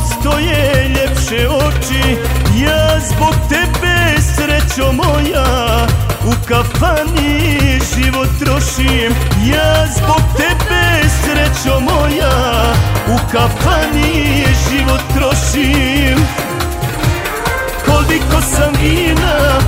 postoje ljepše oči. Ja zbog tebe srećo moja u kafani život trošim. Ja zbog tebe srećo moja u kafani život trošim. Koliko sam vina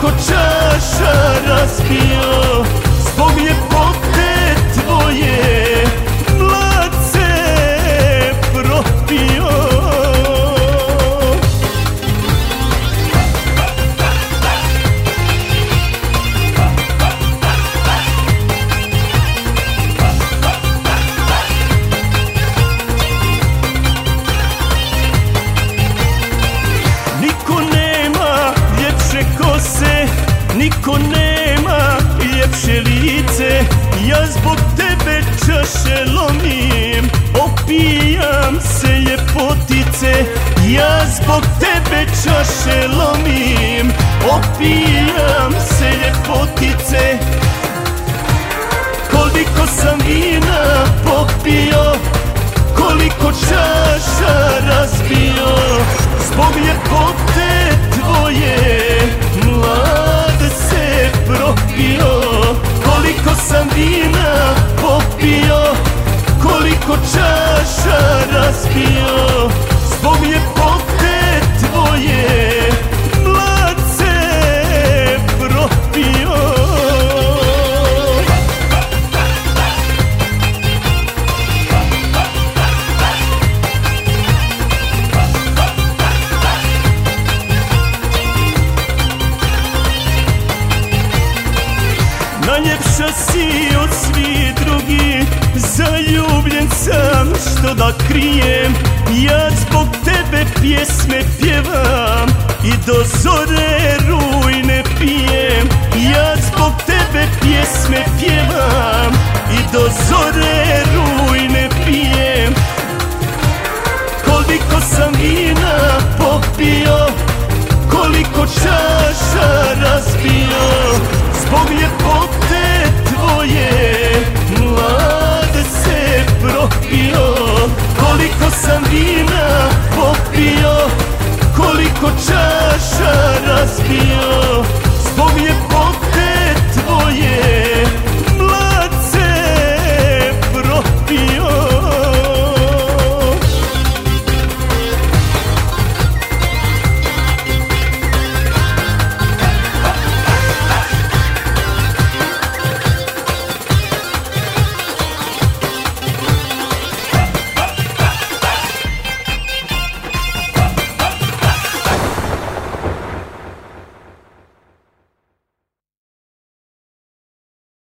Koliko čaša razbio Niko nema ljepše lice Ja zbog tebe čaše lomim. Opijam se ljepotice Ja zbog tebe čaše lomim. Opijam se ljepotice. Koliko sam vina popio Koliko čaša Koliko čaša razbio Zbog ljepote tvoje propio. Najljepša si od svih što da krijem. Ja zbog tebe pjesme pjevam I do zore rujne pijem. Ja zbog tebe pjesme pjevam I do zore ko čaša razbio Zbog je